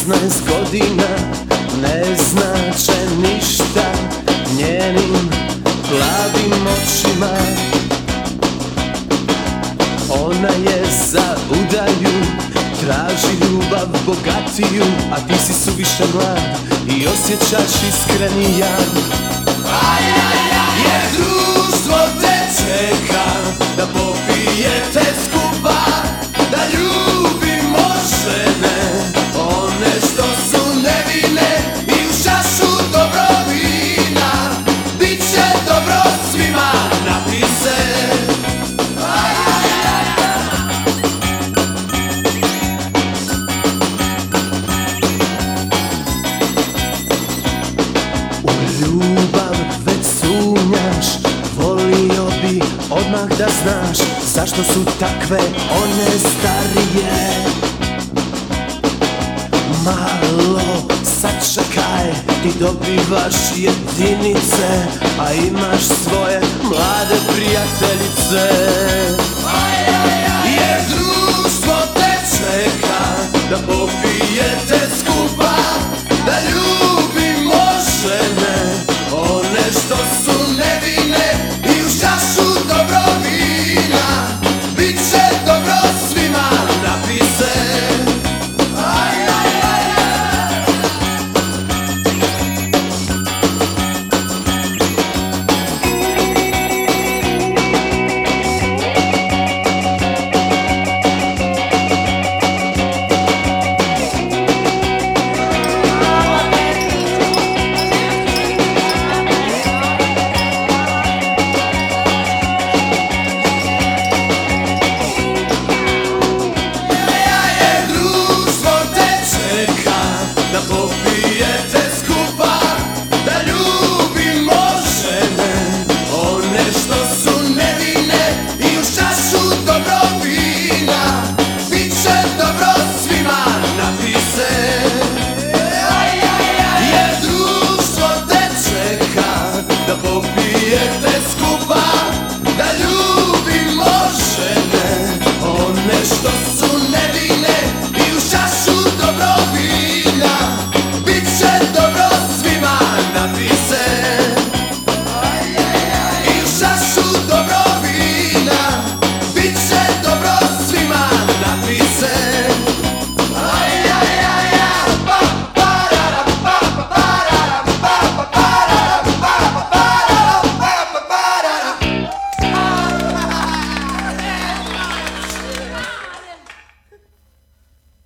Sedamnaest godina ne znače ništa njenim plavim očima. Ona je za udaju, traži ljubav bogatiju A ti si suviše mlad i osjećaš iskreni jad. Jer društvo da znaš Zašto su takve one starije. Malo sačekaj Ti dobivaš jedinice A imaš svoje mlade prijateljice. Jer